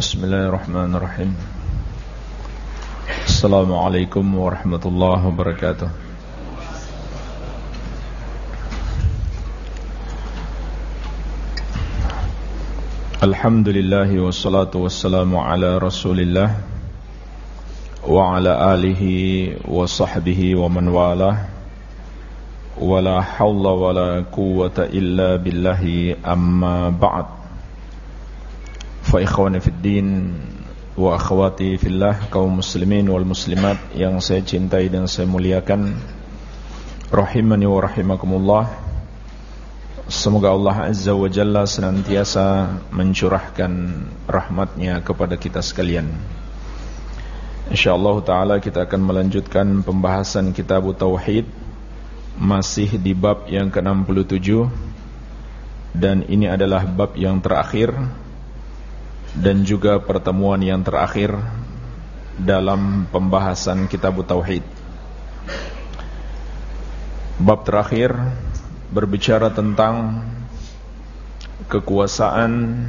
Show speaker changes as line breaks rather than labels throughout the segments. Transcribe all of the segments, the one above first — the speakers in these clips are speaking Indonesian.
بسم الله الرحمن الرحيم السلام عليكم ورحمة الله وبركاته الحمد لله والصلاة والسلام على رسول الله وعلى آله وصحبه ومن والاه ولا حول ولا قوة إلا بالله أما بعد Fa fiddin wa akhwati fillah kaum muslimin wal muslimat yang saya cintai dan saya muliakan. Rahimani wa rahimakumullah. Semoga Allah Azza wa Jalla senantiasa mencurahkan rahmatnya kepada kita sekalian. InsyaAllah ta'ala kita akan melanjutkan pembahasan kitab Tauhid Masih di bab yang ke-67. Dan ini adalah bab yang terakhir dan juga pertemuan yang terakhir dalam pembahasan kitab Tauhid. Bab terakhir berbicara tentang kekuasaan,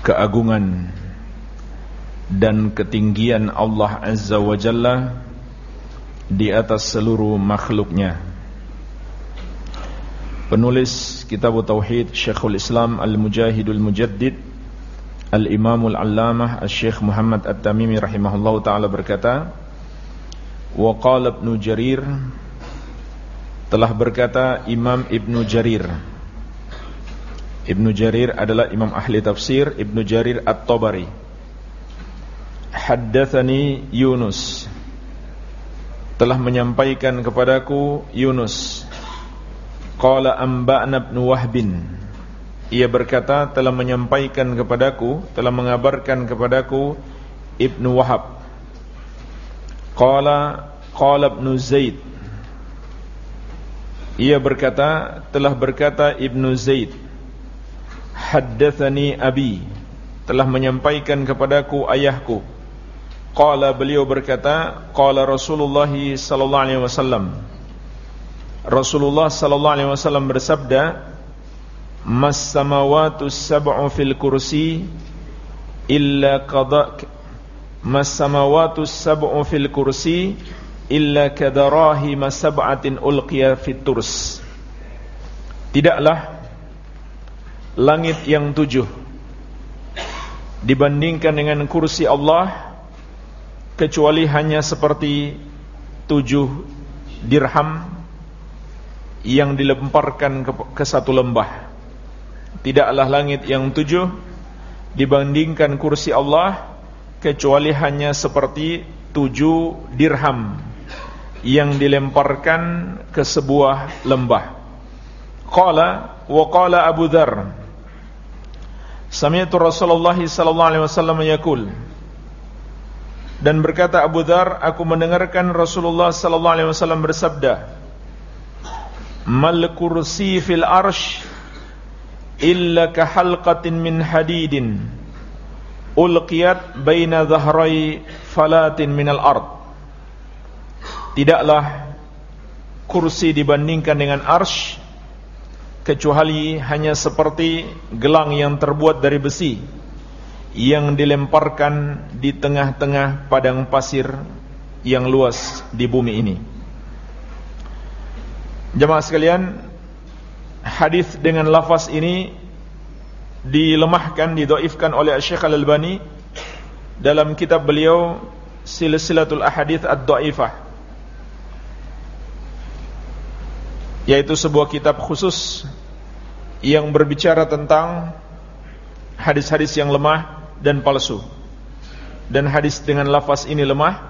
keagungan dan ketinggian Allah Azza wa Jalla di atas seluruh makhluknya. Penulis kitab Tauhid Syekhul Islam Al-Mujahidul Mujaddid Al-Imamul Allamah Al-Syekh Muhammad At-Tamimi rahimahullah ta'ala berkata Wa qala Ibn Jarir Telah berkata Imam Ibn Jarir. Ibn Jarir adalah imam ahli tafsir Ibn Jarir At-Tabari. Haddathani Yunus Telah menyampaikan kepadaku Yunus. Qala amba'na ibn Wahbin ia berkata telah menyampaikan kepadaku telah mengabarkan kepadaku Ibnu Wahab. Qala qala Ibnu Zaid. Ia berkata telah berkata Ibnu Zaid haddatsani abi telah menyampaikan kepadaku ayahku qala beliau berkata qala Rasulullah sallallahu alaihi wasallam. Rasulullah sallallahu alaihi wasallam bersabda mas samawatu sab'u fil kursi illa qada mas samawatu sab'u fil kursi illa kadarahi masab'atin ulqiya fit turs. Tidaklah langit yang tujuh dibandingkan dengan kursi Allah kecuali hanya seperti tujuh dirham yang dilemparkan ke, ke satu lembah Tidaklah langit yang tujuh dibandingkan kursi Allah kecuali hanya seperti tujuh dirham yang dilemparkan ke sebuah lembah. Qala wa qala Abu Dzar Sami'tu Rasulullah sallallahu alaihi wasallam yaqul dan berkata Abu Dzar aku mendengarkan Rasulullah sallallahu alaihi wasallam bersabda Mal kursi fil arsh illa kahalqatin min hadidin ulqiyat baina dhahrai falatin minal ard. Tidaklah kursi dibandingkan dengan arsh kecuali hanya seperti gelang yang terbuat dari besi yang dilemparkan di tengah-tengah padang pasir yang luas di bumi ini. Jemaah sekalian hadis dengan lafaz ini dilemahkan, didoifkan oleh Syekh Al-Albani dalam kitab beliau Silsilatul Ahadits Ad-Dhaifah yaitu sebuah kitab khusus yang berbicara tentang hadis-hadis yang lemah dan palsu. Dan hadis dengan lafaz ini lemah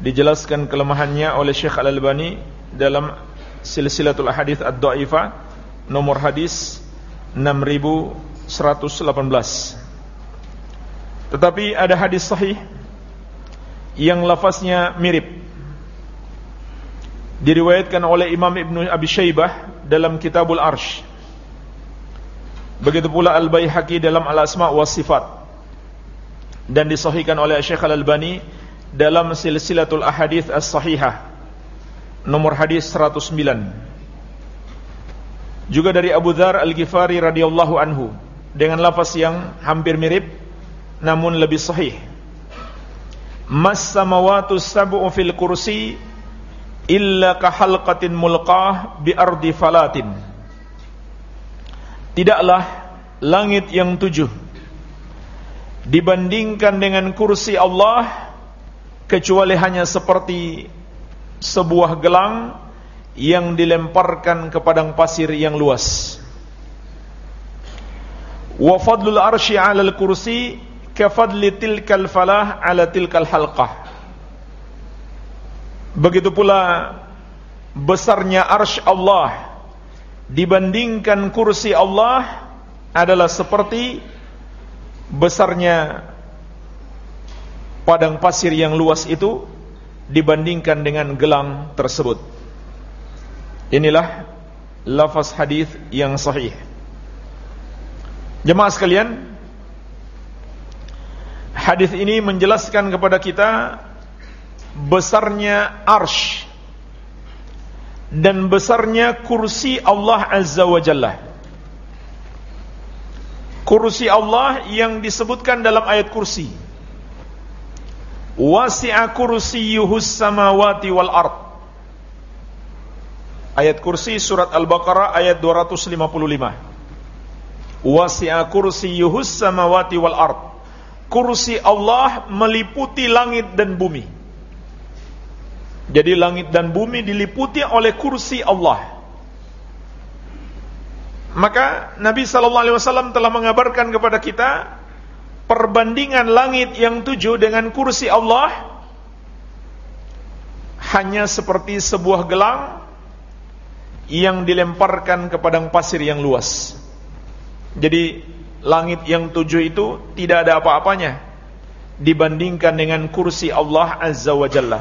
dijelaskan kelemahannya oleh Syekh Al-Albani dalam Silsilatul Hadis Ad-Dhaifah nomor hadis 6118. Tetapi ada hadis sahih yang lafaznya mirip. Diriwayatkan oleh Imam Ibn Abi Shaybah dalam Kitabul Arsh. Begitu pula Al-Baihaqi dalam Al-Asma' wa Sifat. Dan disahihkan oleh Syekh Al-Albani dalam Silsilatul Ahadits As-Sahihah nomor hadis 109 juga dari Abu Dhar Al-Ghifari radhiyallahu anhu. Dengan lafaz yang hampir mirip namun lebih sahih. Mas samawatu sab'u fil kursi illa ka halqatin mulqah bi ardi falatin. Tidaklah langit yang tujuh dibandingkan dengan kursi Allah kecuali hanya seperti sebuah gelang yang dilemparkan ke padang pasir yang luas. Wa fadlul arsy 'alal kursi kafadli tilkal falah ala tilkal halqah. Begitu pula besarnya arsy Allah dibandingkan kursi Allah adalah seperti besarnya padang pasir yang luas itu dibandingkan dengan gelang tersebut inilah lafaz hadis yang sahih jemaah sekalian Hadis ini menjelaskan kepada kita besarnya arsh dan besarnya kursi Allah Azza wa Jalla. Kursi Allah yang disebutkan dalam ayat kursi. Wasi'a kursiyuhus samawati wal ard. Ayat kursi surat Al-Baqarah ayat 255. Wasi'a kursiyuhus samawati wal ard kursi Allah meliputi langit dan bumi. Jadi langit dan bumi diliputi oleh kursi Allah. Maka Nabi sallallahu alaihi wasallam telah mengabarkan kepada kita perbandingan langit yang tujuh dengan kursi Allah hanya seperti sebuah gelang yang dilemparkan ke padang pasir yang luas. Jadi langit yang tujuh itu tidak ada apa-apanya dibandingkan dengan kursi Allah Azza wa Jalla.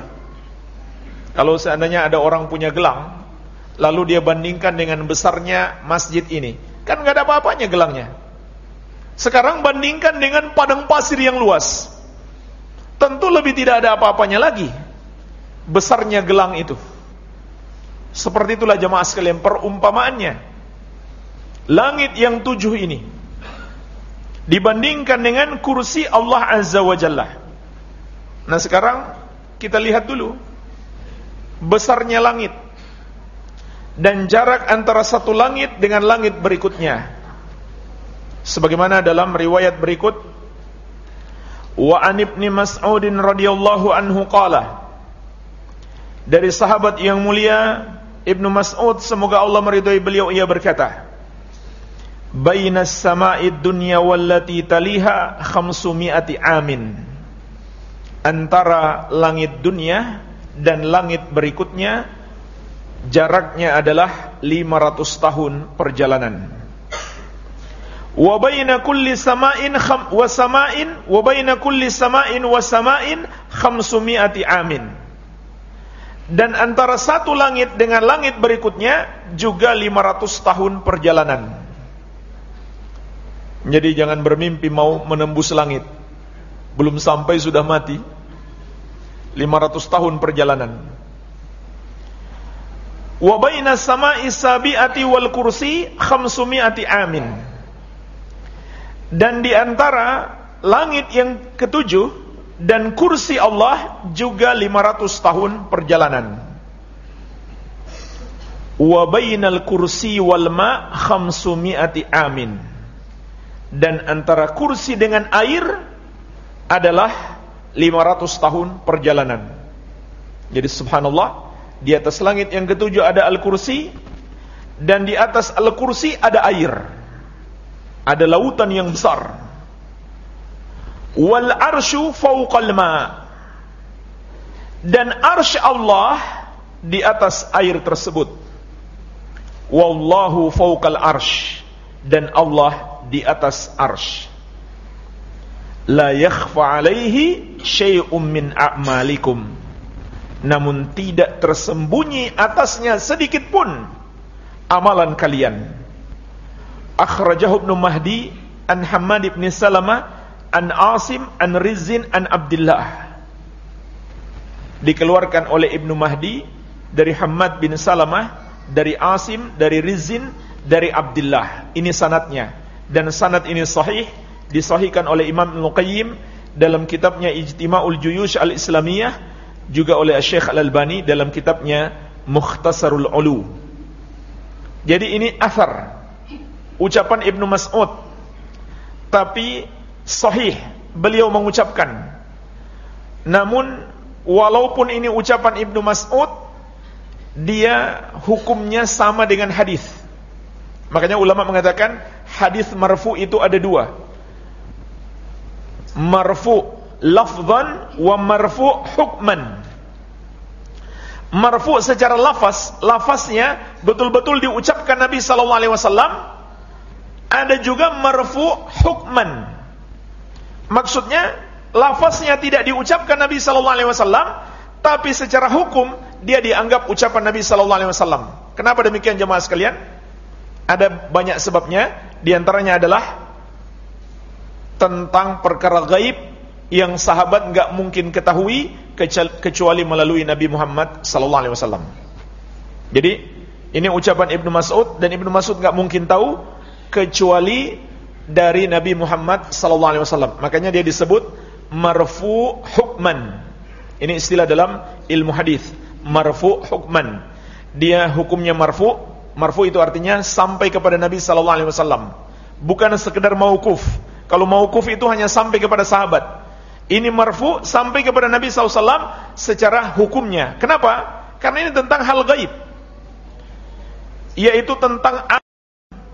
Kalau seandainya ada orang punya gelang, lalu dia bandingkan dengan besarnya masjid ini, kan nggak ada apa-apanya gelangnya. Sekarang bandingkan dengan padang pasir yang luas, tentu lebih tidak ada apa-apanya lagi besarnya gelang itu. Seperti itulah jemaah sekalian perumpamaannya. Langit yang tujuh ini dibandingkan dengan kursi Allah Azza wa Jalla. Nah sekarang kita lihat dulu besarnya langit dan jarak antara satu langit dengan langit berikutnya. Sebagaimana dalam riwayat berikut wa an ibni Mas'udin radhiyallahu anhu qala dari sahabat yang mulia Ibnu Mas'ud semoga Allah meridhai beliau. Ia berkata bainas sama'id dunya wallati taliha khamsumi'ati amin. Antara langit dunia dan langit berikutnya jaraknya adalah 500 tahun perjalanan. Wa baina kulli sama'in wa sama'in wa kulli sama'in wa sama'in khamsumi'ati amin dan antara satu langit dengan langit berikutnya juga 500 tahun perjalanan jadi jangan bermimpi mau menembus langit. Belum sampai sudah mati. 500 tahun perjalanan. Wa baina sama'i sabi'ati wal kursi khamsumi'ati amin. Dan di antara langit yang ketujuh dan kursi Allah juga 500 tahun perjalanan. Wa bainal kursi wal ma khamsumi'ati amin dan antara kursi dengan air adalah 500 tahun perjalanan. Jadi subhanallah, di atas langit yang ketujuh ada al-kursi dan di atas al-kursi ada air. Ada lautan yang besar. Wal arsyu fawqal ma. Dan arsy Allah di atas air tersebut. Wallahu fawqal arsy. Dan Allah di atas arsh la yakhfa alaihi syai'um min a'malikum namun tidak tersembunyi atasnya sedikit pun amalan kalian akhrajahu ibnu mahdi an hammad ibn salamah an asim an rizin an abdullah. Dikeluarkan oleh ibnu mahdi dari Hamad bin Salamah dari Asim dari Rizin dari Abdullah. Ini sanatnya. Dan sanad ini sahih disahihkan oleh Imam Ibnu Qayyim dalam kitabnya Ijtima'ul Juyush Al-Islamiyah juga oleh Syekh Al-Albani dalam kitabnya Mukhtasarul Ulu. Jadi ini asar ucapan Ibnu Mas'ud. Tapi sahih beliau mengucapkan. Namun walaupun ini ucapan Ibnu Mas'ud dia hukumnya sama dengan hadis. Makanya ulama mengatakan hadis marfu itu ada dua. Marfu lafzan wa marfu hukman. Marfu secara lafaz, lafaznya betul-betul diucapkan Nabi sallallahu alaihi wasallam. Ada juga marfu hukman. Maksudnya lafaznya tidak diucapkan Nabi sallallahu alaihi wasallam, tapi secara hukum dia dianggap ucapan Nabi sallallahu alaihi wasallam. Kenapa demikian jemaah sekalian? Ada banyak sebabnya, di antaranya adalah tentang perkara gaib yang sahabat enggak mungkin ketahui kecuali melalui Nabi Muhammad sallallahu alaihi wasallam. Jadi, ini ucapan Ibnu Mas'ud dan Ibnu Mas'ud enggak mungkin tahu kecuali dari Nabi Muhammad sallallahu alaihi wasallam. Makanya dia disebut marfu hukman. Ini istilah dalam ilmu hadis, marfu hukman. Dia hukumnya marfu Marfu itu artinya sampai kepada Nabi sallallahu alaihi wasallam. Bukan sekedar mauquf. Kalau mauquf itu hanya sampai kepada sahabat. Ini marfu sampai kepada Nabi SAW secara hukumnya. Kenapa? Karena ini tentang hal gaib. Yaitu tentang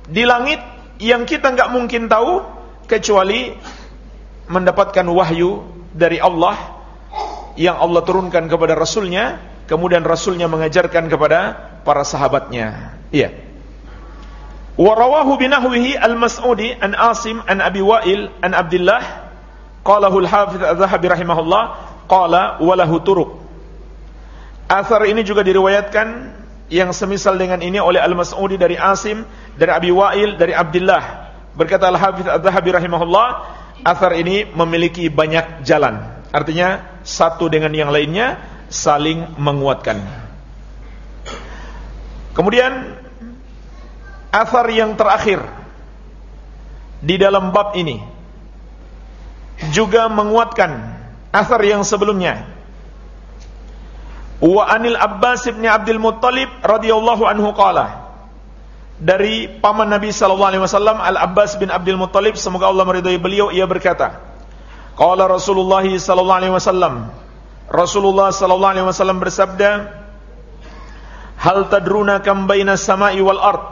di langit yang kita nggak mungkin tahu kecuali mendapatkan wahyu dari Allah yang Allah turunkan kepada Rasulnya, kemudian Rasulnya mengajarkan kepada para sahabatnya. Iya. Wa rawahu binahwihi al-Mas'udi an Asim an Abi Wa'il an Abdullah qalahu al-Hafiz Az-Zahabi rahimahullah qala wa lahu turuq. Asar ini juga diriwayatkan yang semisal dengan ini oleh Al-Mas'udi dari Asim, dari Abi Wa'il, dari Abdullah. Berkata Al-Hafiz Az-Zahabi rahimahullah, asar ini memiliki banyak jalan. Artinya satu dengan yang lainnya saling menguatkan. Kemudian asar yang terakhir di dalam bab ini juga menguatkan asar yang sebelumnya. Wa anil Abbas bin Abdul Muttalib radhiyallahu anhu qala dari paman Nabi sallallahu alaihi wasallam Al Abbas bin Abdul Muttalib semoga Allah meridhai beliau ia berkata Qala Rasulullah sallallahu alaihi wasallam Rasulullah sallallahu alaihi wasallam bersabda Hal tadruna kam baina sama'i wal ard?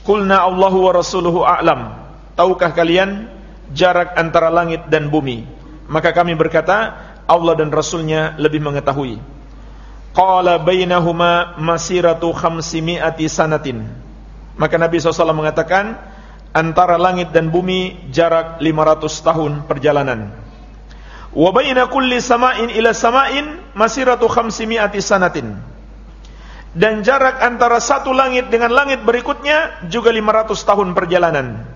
Qulna Allahu wa rasuluhu a'lam. Tahukah kalian jarak antara langit dan bumi? Maka kami berkata, Allah dan Rasulnya lebih mengetahui. Qala bainahuma masiratu khamsimi'ati sanatin. Maka Nabi SAW mengatakan, antara langit dan bumi jarak 500 tahun perjalanan. Wa baina kulli sama'in ila sama'in masiratu khamsimi'ati sanatin dan jarak antara satu langit dengan langit berikutnya juga 500 tahun perjalanan.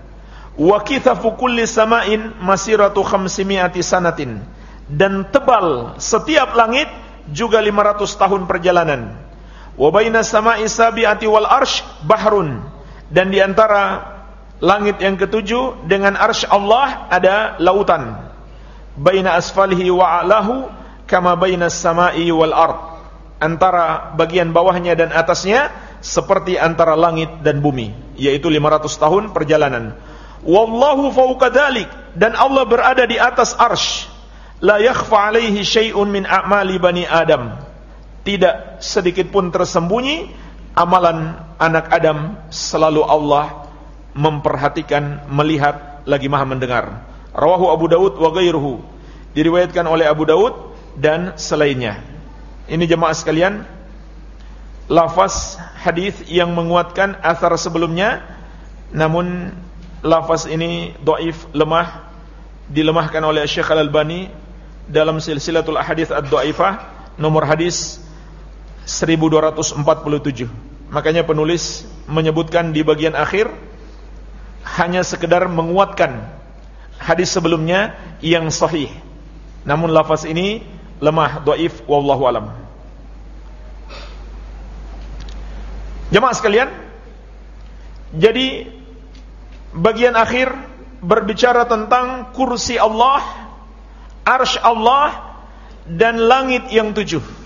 Wa kithafu kulli sama'in masiratu khamsimiati sanatin. Dan tebal setiap langit juga 500 tahun perjalanan. Wa baina sama'i sabi'ati wal arsh bahrun. Dan di antara langit yang ketujuh dengan arsh Allah ada lautan. Baina asfalihi wa a'lahu kama baina sama'i wal ard. Antara bagian bawahnya dan atasnya seperti antara langit dan bumi yaitu 500 tahun perjalanan. Wallahu fawqa dhalik. Dan Allah berada di atas arsh. La yakhfa alaihi syai'un min a'mali bani adam tidak sedikit pun tersembunyi amalan anak Adam selalu Allah memperhatikan melihat lagi maha mendengar. Rawahu Abu Daud wa ghairuhu. Diriwayatkan oleh Abu Daud dan selainnya. Ini jemaah sekalian, lafaz hadis yang menguatkan asar sebelumnya, namun lafaz ini doif lemah dilemahkan oleh Syekh Al-Albani dalam silsilatul ahadits ad-dhaifah nomor hadis 1247. Makanya penulis menyebutkan di bagian akhir hanya sekedar menguatkan hadis sebelumnya yang sahih. Namun lafaz ini lemah, doif, wallahu alam. Jemaah sekalian, jadi bagian akhir berbicara tentang kursi Allah, arsh Allah, dan langit yang tujuh.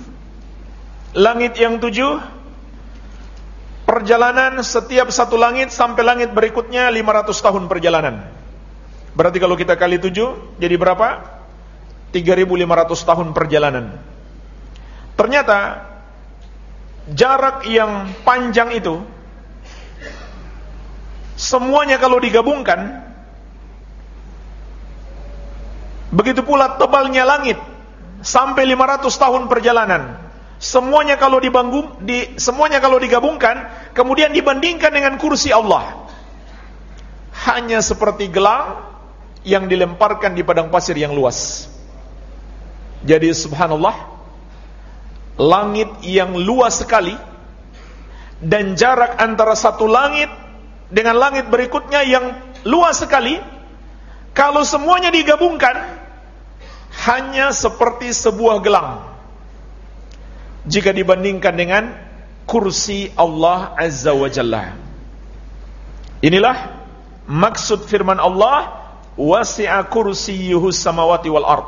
Langit yang tujuh, perjalanan setiap satu langit sampai langit berikutnya 500 tahun perjalanan. Berarti kalau kita kali tujuh, jadi berapa? 3500 tahun perjalanan. Ternyata jarak yang panjang itu semuanya kalau digabungkan begitu pula tebalnya langit sampai 500 tahun perjalanan semuanya kalau di semuanya kalau digabungkan kemudian dibandingkan dengan kursi Allah hanya seperti gelang yang dilemparkan di padang pasir yang luas jadi subhanallah langit yang luas sekali dan jarak antara satu langit dengan langit berikutnya yang luas sekali, kalau semuanya digabungkan hanya seperti sebuah gelang. Jika dibandingkan dengan kursi Allah Azza wa Jalla. Inilah maksud firman Allah, wasi'a kursiyuhu samawati wal ard.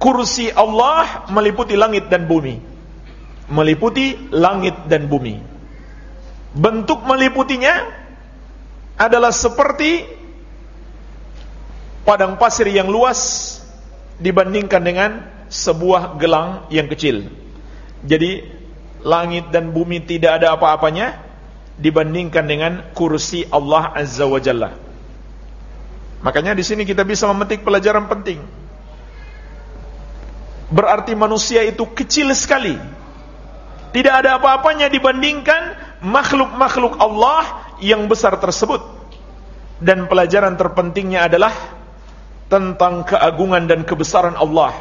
Kursi Allah meliputi langit dan bumi. Meliputi langit dan bumi. Bentuk meliputinya adalah seperti padang pasir yang luas dibandingkan dengan sebuah gelang yang kecil. Jadi langit dan bumi tidak ada apa-apanya dibandingkan dengan kursi Allah Azza wa Jalla. Makanya di sini kita bisa memetik pelajaran penting. Berarti manusia itu kecil sekali. Tidak ada apa-apanya dibandingkan makhluk-makhluk Allah yang besar tersebut. Dan pelajaran terpentingnya adalah tentang keagungan dan kebesaran Allah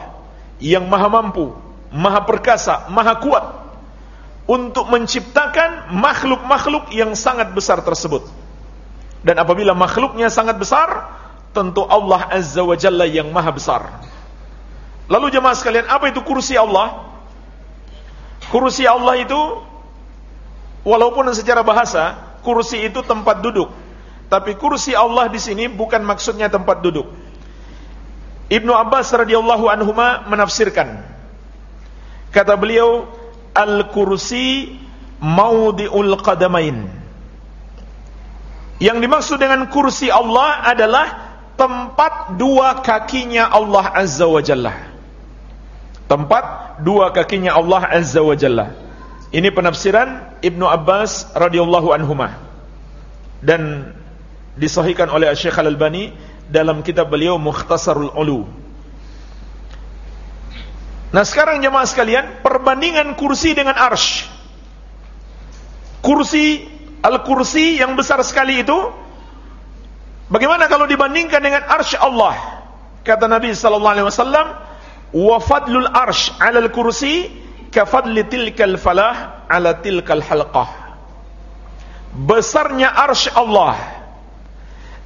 yang maha mampu, maha perkasa, maha kuat untuk menciptakan makhluk-makhluk yang sangat besar tersebut. Dan apabila makhluknya sangat besar, tentu Allah Azza wa Jalla yang maha besar. Lalu jemaah sekalian, apa itu kursi Allah? Kursi Allah itu Walaupun secara bahasa kursi itu tempat duduk, tapi kursi Allah di sini bukan maksudnya tempat duduk. Ibnu Abbas radhiyallahu anhu menafsirkan. Kata beliau, al-kursi maudhi'ul qadamain. Yang dimaksud dengan kursi Allah adalah tempat dua kakinya Allah Azza wa Jalla. Tempat dua kakinya Allah Azza wa Jalla. Ini penafsiran Ibnu Abbas radhiyallahu anhuma dan disahihkan oleh Syekh Al-Albani dalam kitab beliau Mukhtasarul Ulu. Nah sekarang jemaah sekalian, perbandingan kursi dengan arsh. Kursi, al-kursi yang besar sekali itu, bagaimana kalau dibandingkan dengan arsh Allah? Kata Nabi sallallahu alaihi wasallam, "Wa fadlul arsh 'alal kursi kafadli tilkal falah ala tilkal halqah besarnya arsy Allah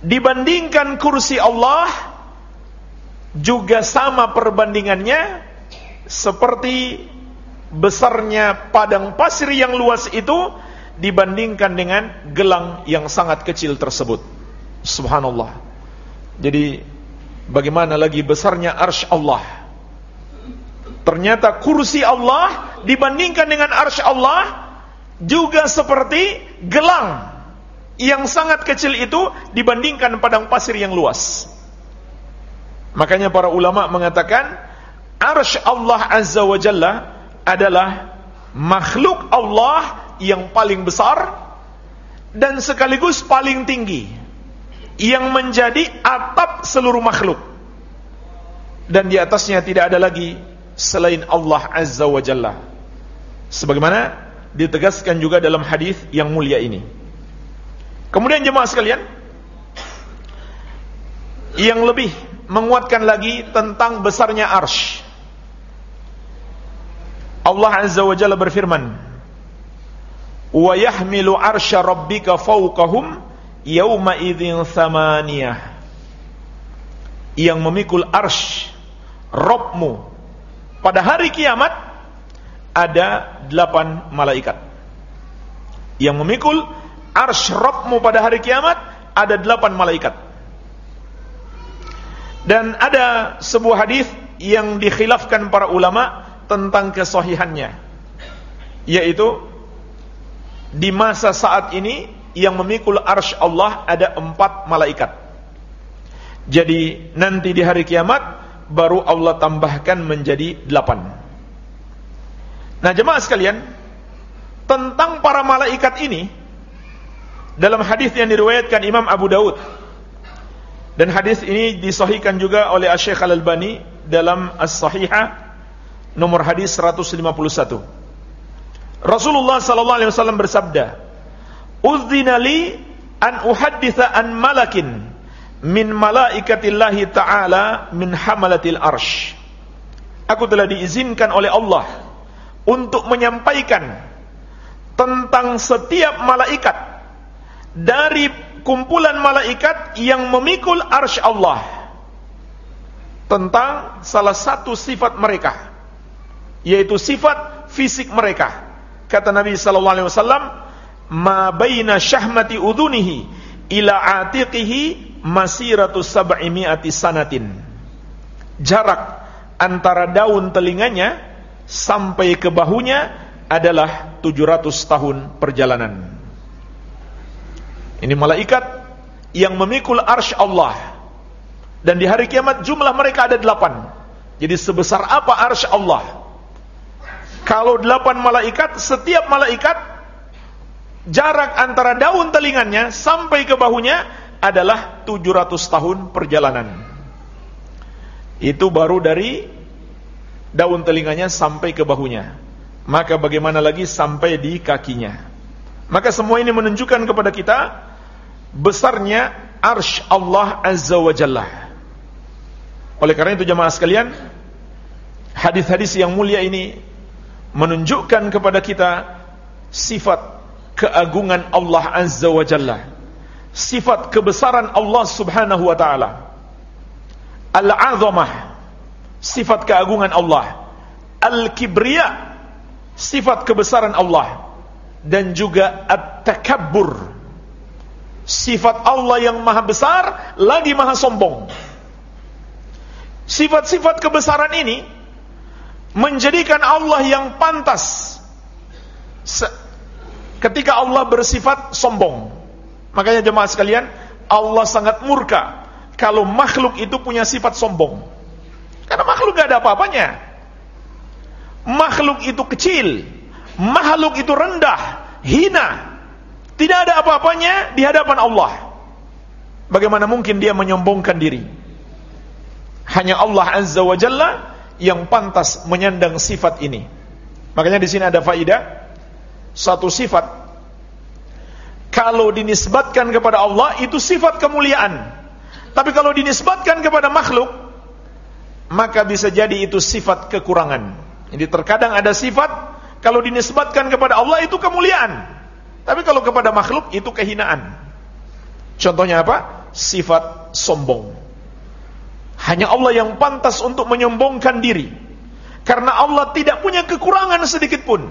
dibandingkan kursi Allah juga sama perbandingannya seperti besarnya padang pasir yang luas itu dibandingkan dengan gelang yang sangat kecil tersebut. Subhanallah. Jadi bagaimana lagi besarnya arsy Allah? Ternyata kursi Allah dibandingkan dengan arsy Allah juga seperti gelang yang sangat kecil itu dibandingkan padang pasir yang luas. Makanya para ulama mengatakan arsy Allah Azza wa Jalla adalah makhluk Allah yang paling besar dan sekaligus paling tinggi yang menjadi atap seluruh makhluk. Dan di atasnya tidak ada lagi selain Allah Azza wa Jalla. Sebagaimana ditegaskan juga dalam hadis yang mulia ini. Kemudian jemaah sekalian, yang lebih menguatkan lagi tentang besarnya arsh. Allah Azza wa Jalla berfirman, "Wa yahmilu arsya rabbika fawqahum yawma idzin thamaniyah." Yang memikul arsh Robmu pada hari kiamat ada delapan malaikat yang memikul arsh pada hari kiamat ada delapan malaikat Dan ada sebuah hadis yang dikhilafkan para ulama tentang kesahihannya yaitu di masa saat ini yang memikul arsh Allah ada empat malaikat. Jadi nanti di hari kiamat baru Allah tambahkan menjadi delapan. Nah jemaah sekalian tentang para malaikat ini dalam hadis yang diriwayatkan Imam Abu Daud dan hadis ini disahihkan juga oleh Syekh Al-Albani dalam As-Sahihah nomor hadis 151. Rasulullah sallallahu alaihi wasallam bersabda, "Udzina li an uhadditha an malakin min malaikatillahi ta'ala min hamalatil arsh." Aku telah diizinkan oleh Allah untuk menyampaikan tentang setiap malaikat dari kumpulan malaikat yang memikul arsy Allah tentang salah satu sifat mereka yaitu sifat fisik mereka kata Nabi sallallahu alaihi wasallam ma baina syahmati udhunihi ila atiqihi masiratu sab'imi'ati sanatin jarak antara daun telinganya sampai ke bahunya adalah 700 tahun perjalanan ini malaikat yang memikul arsh Allah. Dan di hari kiamat jumlah mereka ada delapan. Jadi sebesar apa arsh Allah? Kalau delapan malaikat, setiap malaikat jarak antara daun telinganya sampai ke bahunya adalah 700 tahun perjalanan. Itu baru dari daun telinganya sampai ke bahunya. Maka bagaimana lagi sampai di kakinya? Maka semua ini menunjukkan kepada kita besarnya arsh Allah Azza wa Jalla. Oleh karena itu jemaah sekalian, hadis-hadis yang mulia ini menunjukkan kepada kita sifat keagungan Allah Azza wa Jalla. Sifat kebesaran Allah Subhanahu wa taala. Al-'azamah, sifat keagungan Allah. Al-kibriya, sifat kebesaran Allah dan juga at-takabbur sifat Allah yang maha besar lagi maha sombong sifat-sifat kebesaran ini menjadikan Allah yang pantas. Ketika Allah bersifat sombong. Makanya jemaah sekalian Allah sangat murka kalau makhluk itu punya sifat sombong. Karena makhluk gak ada apa-apanya. Makhluk itu kecil makhluk itu rendah, hina, tidak ada apa-apanya di hadapan Allah. Bagaimana mungkin dia menyombongkan diri? Hanya Allah Azza wa Jalla yang pantas menyandang sifat ini. Makanya di sini ada faidah satu sifat kalau dinisbatkan kepada Allah itu sifat kemuliaan. Tapi kalau dinisbatkan kepada makhluk maka bisa jadi itu sifat kekurangan. Jadi terkadang ada sifat kalau dinisbatkan kepada Allah itu kemuliaan. Tapi kalau kepada makhluk itu kehinaan. Contohnya apa? Sifat sombong. Hanya Allah yang pantas untuk menyombongkan diri. Karena Allah tidak punya kekurangan sedikit pun.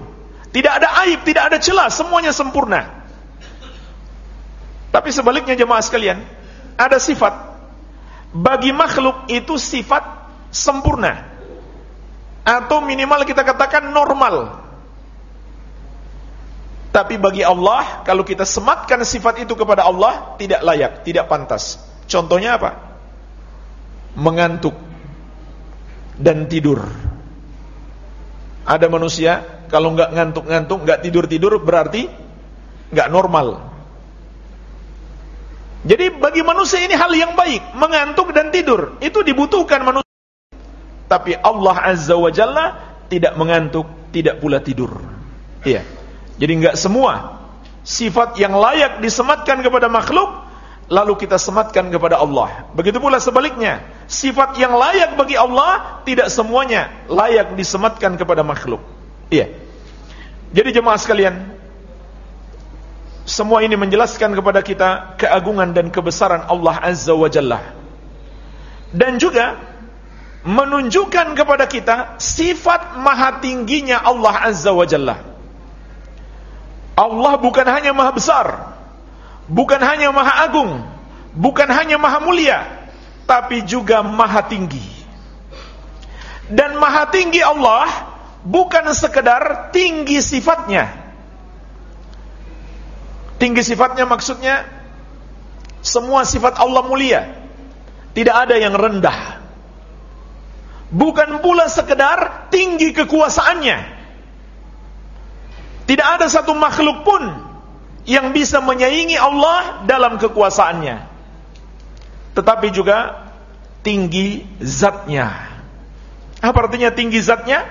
Tidak ada aib, tidak ada celah, semuanya sempurna. Tapi sebaliknya jemaah sekalian, ada sifat bagi makhluk itu sifat sempurna. Atau minimal kita katakan normal. Tapi bagi Allah, kalau kita sematkan sifat itu kepada Allah, tidak layak, tidak pantas. Contohnya apa? Mengantuk dan tidur. Ada manusia, kalau nggak ngantuk-ngantuk, nggak tidur-tidur, berarti nggak normal. Jadi bagi manusia ini hal yang baik, mengantuk dan tidur. Itu dibutuhkan manusia. Tapi Allah Azza wa Jalla tidak mengantuk, tidak pula tidur. Iya. Jadi enggak semua sifat yang layak disematkan kepada makhluk lalu kita sematkan kepada Allah. Begitu pula sebaliknya, sifat yang layak bagi Allah tidak semuanya layak disematkan kepada makhluk. Iya. Jadi jemaah sekalian, semua ini menjelaskan kepada kita keagungan dan kebesaran Allah Azza wa Jalla. Dan juga menunjukkan kepada kita sifat maha tingginya Allah Azza wa Jalla. Allah bukan hanya maha besar, bukan hanya maha agung, bukan hanya maha mulia, tapi juga maha tinggi. Dan maha tinggi Allah bukan sekedar tinggi sifatnya. Tinggi sifatnya maksudnya semua sifat Allah mulia. Tidak ada yang rendah. Bukan pula sekedar tinggi kekuasaannya. Tidak ada satu makhluk pun yang bisa menyaingi Allah dalam kekuasaannya. Tetapi juga tinggi zatnya. Apa artinya tinggi zatnya?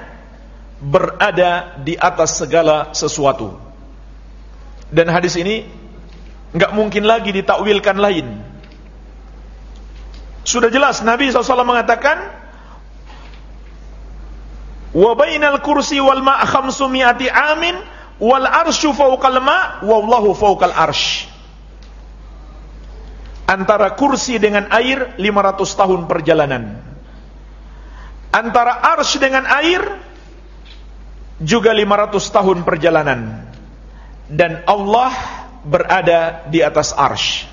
Berada di atas segala sesuatu. Dan hadis ini nggak mungkin lagi ditakwilkan lain. Sudah jelas Nabi SAW mengatakan wa bainal kursi wal ma' khamsumi'ati amin wal arsyu fawqal ma wallahu fawqal arsh. Antara kursi dengan air 500 tahun perjalanan. Antara arsh dengan air juga 500 tahun perjalanan. Dan Allah berada di atas arsh.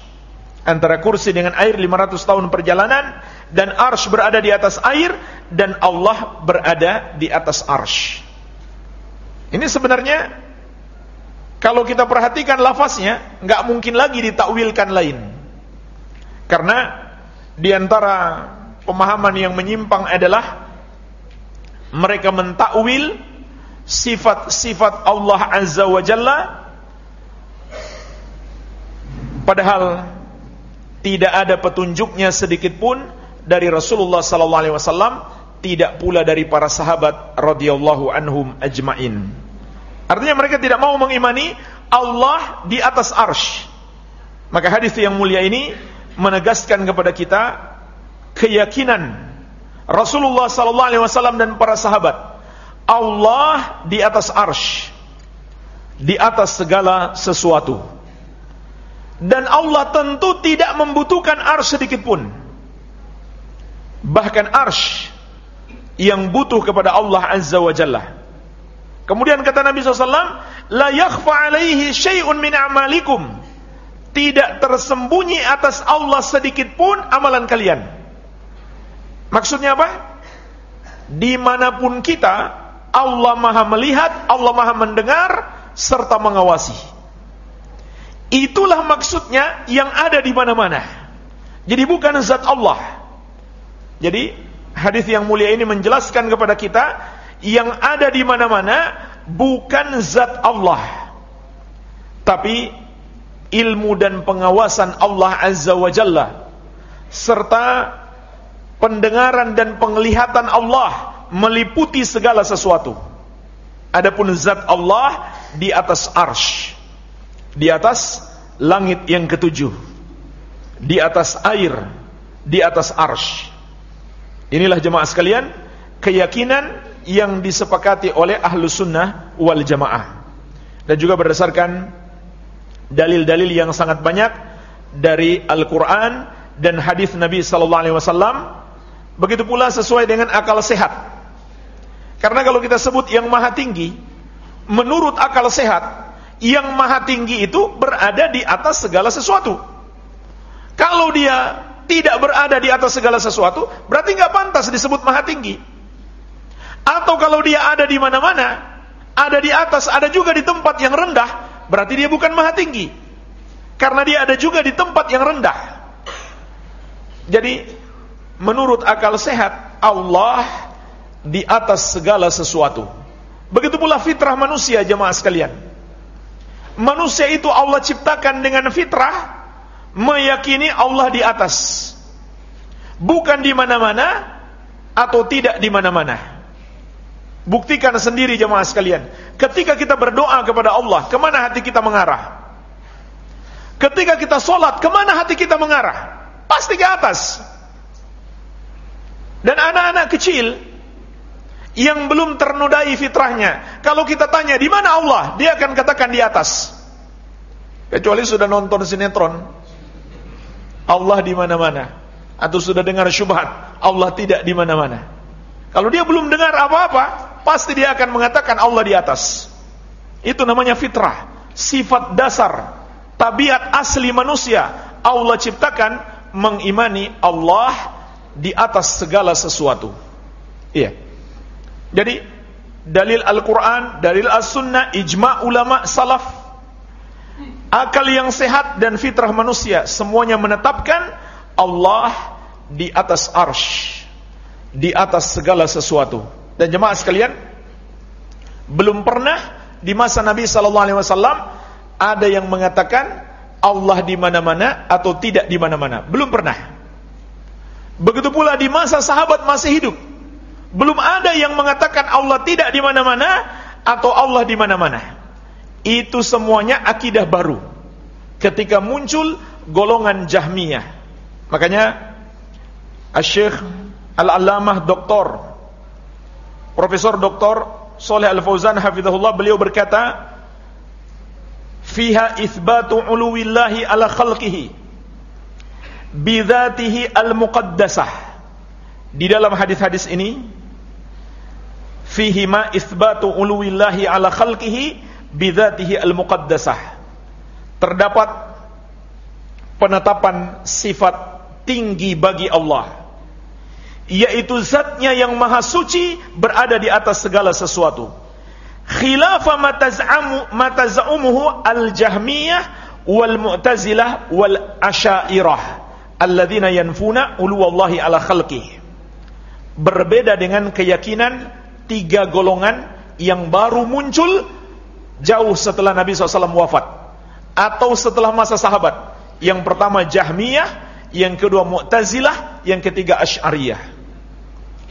Antara kursi dengan air 500 tahun perjalanan dan arsh berada di atas air dan Allah berada di atas arsh. Ini sebenarnya kalau kita perhatikan lafaznya, nggak mungkin lagi ditakwilkan lain. Karena di antara pemahaman yang menyimpang adalah mereka mentakwil sifat-sifat Allah Azza wa Jalla padahal tidak ada petunjuknya sedikit pun dari Rasulullah sallallahu alaihi wasallam, tidak pula dari para sahabat radhiyallahu anhum ajmain. Artinya mereka tidak mau mengimani Allah di atas arsh. Maka hadis yang mulia ini menegaskan kepada kita keyakinan Rasulullah sallallahu alaihi wasallam dan para sahabat Allah di atas arsh di atas segala sesuatu. Dan Allah tentu tidak membutuhkan arsh sedikit pun. Bahkan arsh yang butuh kepada Allah azza wa jalla Kemudian kata Nabi SAW, La yakhfa alaihi syai'un min amalikum. Tidak tersembunyi atas Allah sedikit pun amalan kalian. Maksudnya apa? Di mana pun kita, Allah maha melihat, Allah maha mendengar, serta mengawasi. Itulah maksudnya yang ada di mana-mana. Jadi bukan zat Allah. Jadi hadis yang mulia ini menjelaskan kepada kita yang ada di mana-mana bukan zat Allah. Tapi ilmu dan pengawasan Allah Azza wa Jalla serta pendengaran dan penglihatan Allah meliputi segala sesuatu. Adapun zat Allah di atas arsh di atas langit yang ketujuh di atas air di atas arsh. Inilah jemaah sekalian keyakinan yang disepakati oleh ahlu sunnah wal jamaah. Dan juga berdasarkan dalil-dalil yang sangat banyak dari Al-Quran dan hadis Nabi Sallallahu Alaihi Wasallam begitu pula sesuai dengan akal sehat. Karena kalau kita sebut yang maha tinggi menurut akal sehat yang maha tinggi itu berada di atas segala sesuatu. Kalau dia tidak berada di atas segala sesuatu berarti nggak pantas disebut maha tinggi atau kalau dia ada di mana-mana, ada di atas, ada juga di tempat yang rendah, berarti dia bukan maha tinggi. Karena dia ada juga di tempat yang rendah. Jadi, menurut akal sehat, Allah di atas segala sesuatu. Begitu pula fitrah manusia, jemaah sekalian. Manusia itu Allah ciptakan dengan fitrah, meyakini Allah di atas. Bukan di mana-mana, atau tidak di mana-mana. Buktikan sendiri jemaah sekalian. Ketika kita berdoa kepada Allah, ke mana hati kita mengarah? Ketika kita sholat, ke mana hati kita mengarah? Pasti ke atas. Dan anak-anak kecil yang belum ternodai fitrahnya, kalau kita tanya di mana Allah, dia akan katakan di atas. Kecuali sudah nonton sinetron, Allah di mana-mana, atau sudah dengar syubhat, Allah tidak di mana-mana. Kalau dia belum dengar apa-apa, pasti dia akan mengatakan Allah di atas. Itu namanya fitrah, sifat dasar, tabiat asli manusia. Allah ciptakan mengimani Allah di atas segala sesuatu. Iya. Jadi dalil Al-Qur'an, dalil As-Sunnah, ijma' ulama salaf, akal yang sehat dan fitrah manusia semuanya menetapkan Allah di atas arsh, di atas segala sesuatu. Dan jemaah sekalian, belum pernah di masa Nabi sallallahu alaihi wasallam ada yang mengatakan Allah di mana-mana atau tidak di mana-mana. Belum pernah. Begitu pula di masa sahabat masih hidup. Belum ada yang mengatakan Allah tidak di mana-mana atau Allah di mana-mana. Itu semuanya akidah baru. Ketika muncul golongan Jahmiyah. Makanya Asy-Syaikh Al-Allamah Doktor Profesor Doktor Soleh Al-Fauzan hafizahullah beliau berkata fiha itsbatu uluwillahi ala khalqihi bidzatihi al-muqaddasah. Di dalam hadis-hadis ini fihi ma itsbatu uluwillahi ala khalqihi bidzatihi al-muqaddasah. Terdapat penetapan sifat tinggi bagi Allah yaitu zatnya yang maha suci berada di atas segala sesuatu. Khilafa mataz'amu mataz'umuhu al-jahmiyah wal mu'tazilah wal asyairah alladzina yanfuna uluwallahi ala khalqih. Berbeda dengan keyakinan tiga golongan yang baru muncul jauh setelah Nabi SAW wafat atau setelah masa sahabat. Yang pertama Jahmiyah yang kedua Mu'tazilah yang ketiga Asy'ariyah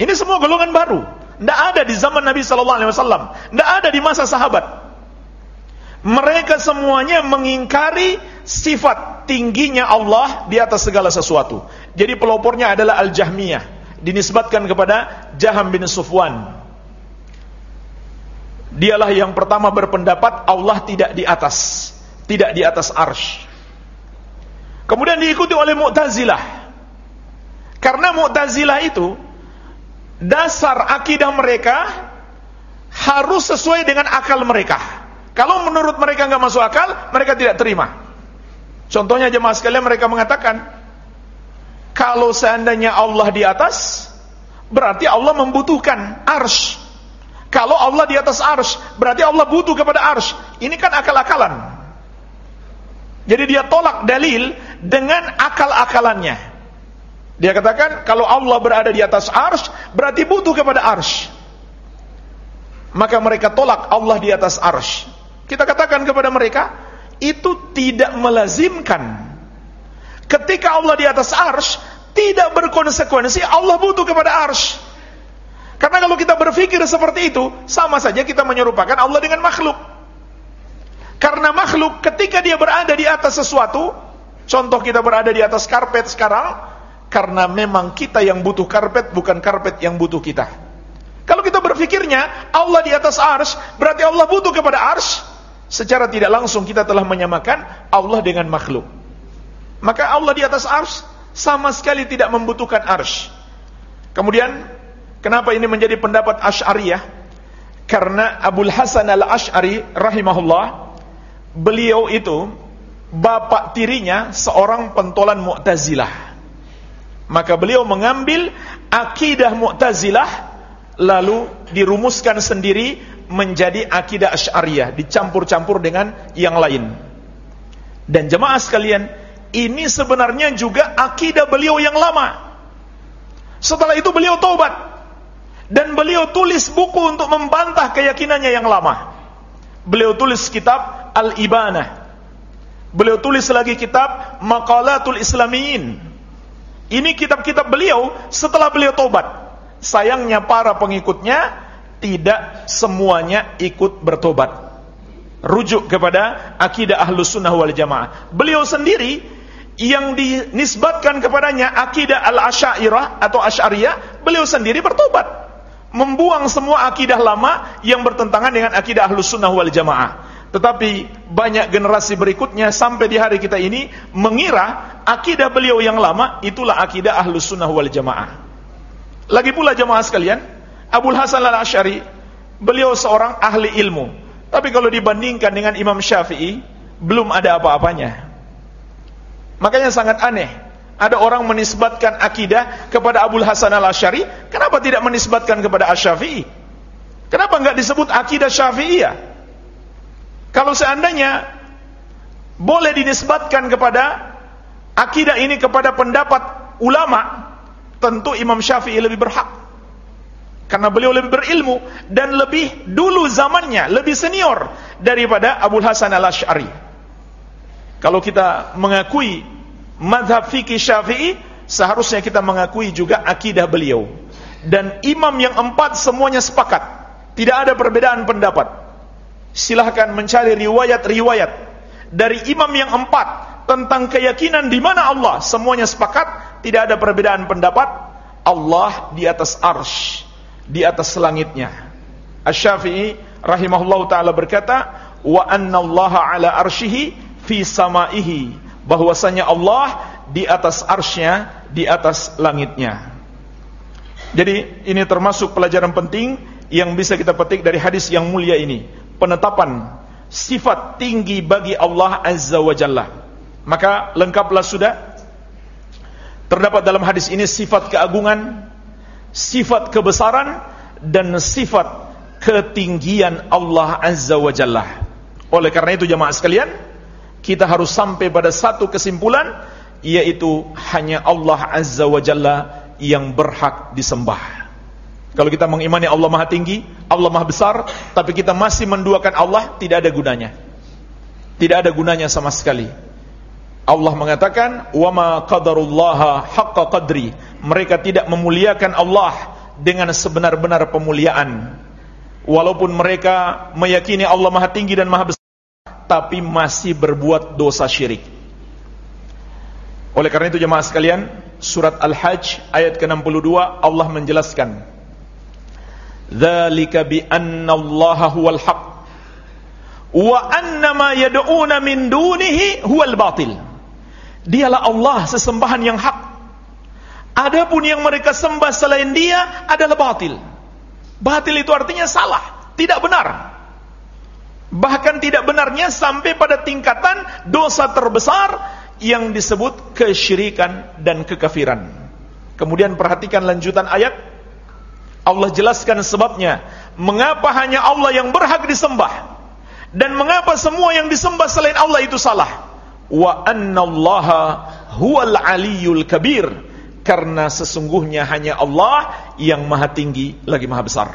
ini semua golongan baru tidak ada di zaman Nabi Sallallahu Alaihi Wasallam. Tidak ada di masa sahabat. Mereka semuanya mengingkari sifat tingginya Allah di atas segala sesuatu. Jadi pelopornya adalah Al-Jahmiyah. Dinisbatkan kepada Jaham bin Sufwan. Dialah yang pertama berpendapat Allah tidak di atas. Tidak di atas arsh. Kemudian diikuti oleh Mu'tazilah. Karena Mu'tazilah itu dasar akidah mereka harus sesuai dengan akal mereka. Kalau menurut mereka nggak masuk akal, mereka tidak terima. Contohnya jemaah sekalian mereka mengatakan, kalau seandainya Allah di atas, berarti Allah membutuhkan arsh. Kalau Allah di atas arsh, berarti Allah butuh kepada arsh. Ini kan akal-akalan. Jadi dia tolak dalil dengan akal-akalannya. Dia katakan kalau Allah berada di atas arsh berarti butuh kepada arsh. Maka mereka tolak Allah di atas arsh. Kita katakan kepada mereka itu tidak melazimkan. Ketika Allah di atas arsh tidak berkonsekuensi Allah butuh kepada arsh. Karena kalau kita berpikir seperti itu sama saja kita menyerupakan Allah dengan makhluk. Karena makhluk ketika dia berada di atas sesuatu, contoh kita berada di atas karpet sekarang, karena memang kita yang butuh karpet bukan karpet yang butuh kita. Kalau kita berpikirnya Allah di atas ars berarti Allah butuh kepada ars, secara tidak langsung kita telah menyamakan Allah dengan makhluk. Maka Allah di atas ars sama sekali tidak membutuhkan ars. Kemudian kenapa ini menjadi pendapat Asy'ariyah? Karena Abdul Hasan Al-Asy'ari rahimahullah beliau itu bapak tirinya seorang pentolan Mu'tazilah maka beliau mengambil akidah Mu'tazilah lalu dirumuskan sendiri menjadi akidah Asy'ariyah, dicampur-campur dengan yang lain. Dan jemaah sekalian, ini sebenarnya juga akidah beliau yang lama. Setelah itu beliau taubat dan beliau tulis buku untuk membantah keyakinannya yang lama. Beliau tulis kitab Al-Ibanah. Beliau tulis lagi kitab Maqalatul Islamiyin ini kitab-kitab beliau setelah beliau tobat. Sayangnya para pengikutnya tidak semuanya ikut bertobat. Rujuk kepada akidah ahlus sunnah wal jamaah. Beliau sendiri yang dinisbatkan kepadanya akidah al-asyairah atau asyariyah, beliau sendiri bertobat. Membuang semua akidah lama yang bertentangan dengan akidah ahlus sunnah wal jamaah. Tetapi banyak generasi berikutnya sampai di hari kita ini mengira akidah beliau yang lama itulah akidah ahlus sunnah wal jamaah. Lagi pula jamaah sekalian, Abu Hasan al Ashari beliau seorang ahli ilmu. Tapi kalau dibandingkan dengan Imam Syafi'i, belum ada apa-apanya. Makanya sangat aneh.
Ada orang menisbatkan akidah kepada Abu Hasan al-Ash'ari, kenapa tidak menisbatkan kepada Asy-Syafi'i? Kenapa enggak disebut akidah Syafi'iyah? Kalau seandainya boleh dinisbatkan kepada akidah ini kepada pendapat ulama, tentu Imam Syafi'i lebih berhak. Karena beliau lebih berilmu dan lebih dulu zamannya, lebih senior daripada Abu Hasan al-Ash'ari. Kalau kita mengakui madhab fikih syafi'i seharusnya kita mengakui juga akidah beliau dan imam yang empat semuanya sepakat tidak ada perbedaan pendapat silahkan mencari riwayat-riwayat dari imam yang empat tentang keyakinan di mana Allah semuanya sepakat tidak ada perbedaan pendapat Allah di atas arsh di atas langitnya Asy-Syafi'i rahimahullahu taala berkata wa anna Allah ala arshihi fi samaihi bahwasanya Allah di atas arsnya, di atas langitnya. Jadi ini termasuk pelajaran penting yang bisa kita petik dari hadis yang mulia ini. Penetapan sifat tinggi bagi Allah Azza wa Jalla. Maka lengkaplah sudah terdapat dalam hadis ini sifat keagungan, sifat kebesaran dan sifat ketinggian Allah Azza wa Jalla. Oleh karena itu jemaah sekalian, kita harus sampai pada satu kesimpulan yaitu hanya Allah Azza wa Jalla yang berhak disembah. Kalau kita mengimani Allah Maha Tinggi, Allah Maha Besar, tapi kita masih menduakan Allah, tidak ada gunanya. Tidak ada gunanya sama sekali. Allah mengatakan, "Wa ma qadarullaha haqqa qadri." Mereka tidak memuliakan Allah dengan sebenar-benar pemuliaan. Walaupun mereka meyakini Allah Maha Tinggi dan Maha Besar tapi masih berbuat dosa syirik. Oleh karena itu jemaah sekalian, surat Al-Hajj ayat ke-62 Allah menjelaskan, "Dzalika bi anna Allah huwal haq wa anna ma yad'una min dunihi huwal batil." Dialah Allah sesembahan yang hak. Adapun yang mereka sembah selain Dia adalah batil. Batil itu artinya salah, tidak benar. Bahkan tidak benarnya sampai pada tingkatan dosa terbesar yang disebut kesyirikan dan kekafiran. Kemudian perhatikan lanjutan ayat. Allah jelaskan sebabnya. Mengapa hanya Allah yang berhak disembah. Dan mengapa semua yang disembah selain Allah itu salah. Wa annallaha huwal aliyul kabir. Karena sesungguhnya hanya Allah yang maha tinggi lagi maha besar.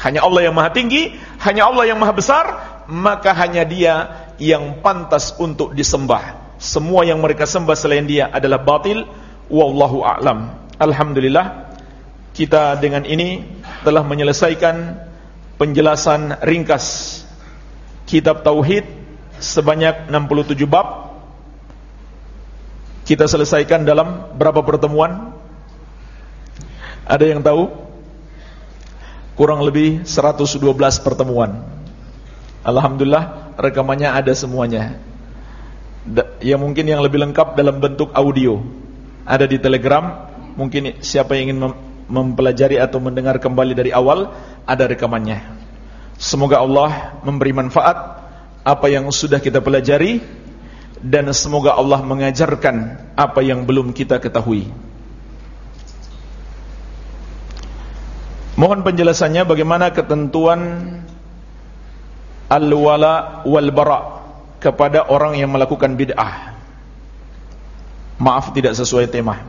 Hanya Allah yang maha tinggi, hanya Allah yang maha besar, maka hanya dia yang pantas untuk disembah. Semua yang mereka sembah selain dia adalah batil. Wallahu a'lam. Alhamdulillah, kita dengan ini telah menyelesaikan penjelasan ringkas kitab Tauhid sebanyak 67 bab. Kita selesaikan dalam berapa pertemuan? Ada yang tahu? kurang lebih 112 pertemuan. Alhamdulillah rekamannya ada semuanya. Ya mungkin yang lebih lengkap dalam bentuk audio. Ada di Telegram, mungkin siapa yang ingin mempelajari atau mendengar kembali dari awal, ada rekamannya. Semoga Allah memberi manfaat apa yang sudah kita pelajari dan semoga Allah mengajarkan apa yang belum kita ketahui. Mohon penjelasannya bagaimana ketentuan al-wala wal bara kepada orang yang melakukan bid'ah. Maaf tidak sesuai tema.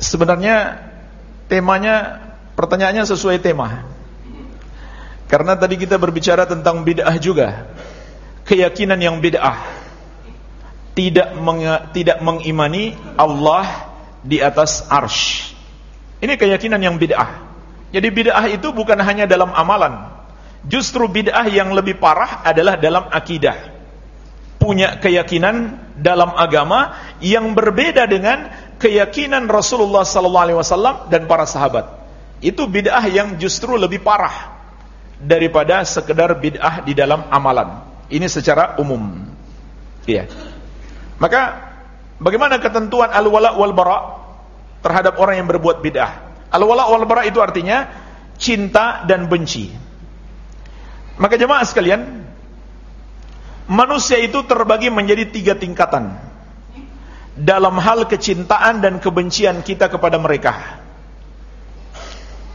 Sebenarnya temanya pertanyaannya sesuai tema. Karena tadi kita berbicara tentang bid'ah juga. Keyakinan yang bid'ah tidak meng, tidak mengimani Allah di atas arsh ini keyakinan yang bid'ah. Jadi bid'ah itu bukan hanya dalam amalan. Justru bid'ah yang lebih parah adalah dalam akidah. Punya keyakinan dalam agama yang berbeda dengan keyakinan Rasulullah SAW dan para sahabat. Itu bid'ah yang justru lebih parah daripada sekedar bid'ah di dalam amalan. Ini secara umum. Iya. Maka bagaimana ketentuan al-wala wal bara? terhadap orang yang berbuat bid'ah. Al-wala wal bara itu artinya cinta dan benci. Maka jemaah sekalian, manusia itu terbagi menjadi tiga tingkatan. Dalam hal kecintaan dan kebencian kita kepada mereka.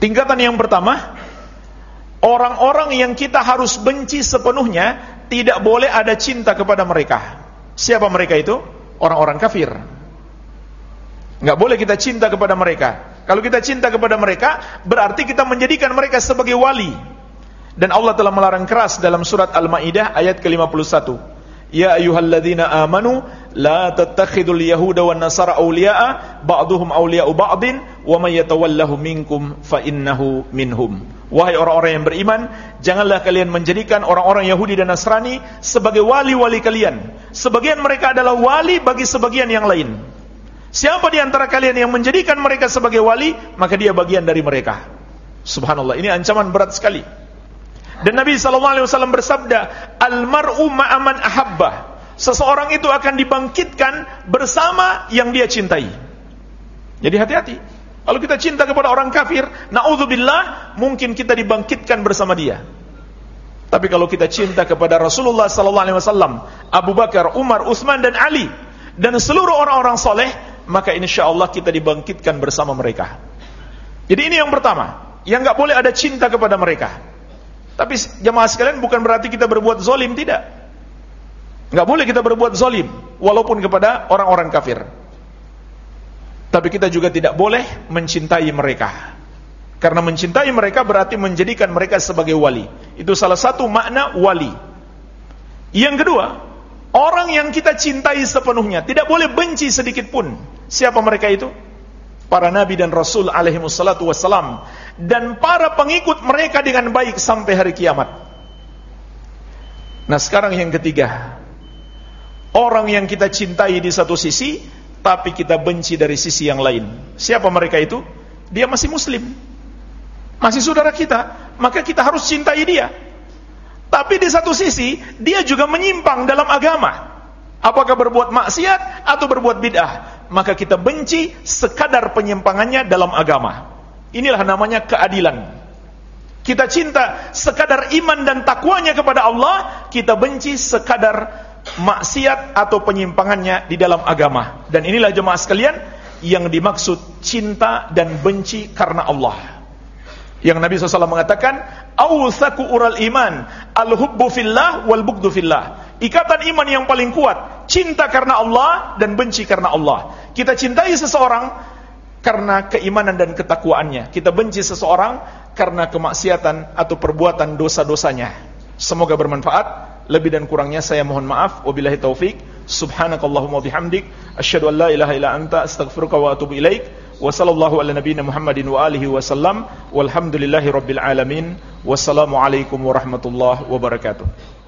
Tingkatan yang pertama, orang-orang yang kita harus benci sepenuhnya, tidak boleh ada cinta kepada mereka. Siapa mereka itu? Orang-orang kafir. Enggak boleh kita cinta kepada mereka. Kalau kita cinta kepada mereka, berarti kita menjadikan mereka sebagai wali. Dan Allah telah melarang keras dalam surat Al-Maidah ayat ke-51. Ya ayyuhalladzina amanu la tattakhidul yahuda wan nasara awliya'a ba'duhum awliya'u ba'din wa may yatawallahu minkum fa innahu minhum. Wahai orang-orang yang beriman, janganlah kalian menjadikan orang-orang Yahudi dan Nasrani sebagai wali-wali kalian. Sebagian mereka adalah wali bagi sebagian yang lain. Siapa di antara kalian yang menjadikan mereka sebagai wali, maka dia bagian dari mereka. Subhanallah, ini ancaman berat sekali. Dan Nabi SAW bersabda, Almaru ma'aman ahabba. Seseorang itu akan dibangkitkan bersama yang dia cintai. Jadi hati-hati. Kalau kita cinta kepada orang kafir, naudzubillah, mungkin kita dibangkitkan bersama dia. Tapi kalau kita cinta kepada Rasulullah SAW, Abu Bakar, Umar, Uthman dan Ali dan seluruh orang-orang soleh, maka insya Allah kita dibangkitkan bersama mereka. Jadi ini yang pertama, yang nggak boleh ada cinta kepada mereka. Tapi jemaah sekalian bukan berarti kita berbuat zolim, tidak. Nggak boleh kita berbuat zolim, walaupun kepada orang-orang kafir. Tapi kita juga tidak boleh mencintai mereka. Karena mencintai mereka berarti menjadikan mereka sebagai wali. Itu salah satu makna wali. Yang kedua, orang yang kita cintai sepenuhnya, tidak boleh benci sedikit pun. Siapa mereka itu? Para nabi dan rasul alaihi wassalatu wassalam dan para pengikut mereka dengan baik sampai hari kiamat. Nah sekarang yang ketiga, orang yang kita cintai di satu sisi, tapi kita benci dari sisi yang lain. Siapa mereka itu? Dia masih muslim, masih saudara kita, maka kita harus cintai dia. Tapi di satu sisi, dia juga menyimpang dalam agama. Apakah berbuat maksiat atau berbuat bid'ah? Maka kita benci sekadar penyimpangannya dalam agama. Inilah namanya keadilan. Kita cinta sekadar iman dan takwanya kepada Allah, kita benci sekadar maksiat atau penyimpangannya di dalam agama. Dan inilah jemaah sekalian yang dimaksud cinta dan benci karena Allah. Yang Nabi SAW mengatakan, "Awthaku ural iman, al-hubbu fillah wal bugdu fillah." Ikatan iman yang paling kuat, cinta karena Allah dan benci karena Allah. Kita cintai seseorang karena keimanan dan ketakwaannya. Kita benci seseorang karena kemaksiatan atau perbuatan dosa-dosanya. Semoga bermanfaat. Lebih dan kurangnya saya mohon maaf. Wabillahi taufik. Subhanakallahumma bihamdik. Asyhadu an la ilaha illa anta astaghfiruka wa atubu ilaik. Wa sallallahu ala nabiyyina Muhammadin wa alihi wa. Walhamdulillahi rabbil alamin. Wassalamualaikum warahmatullahi wabarakatuh.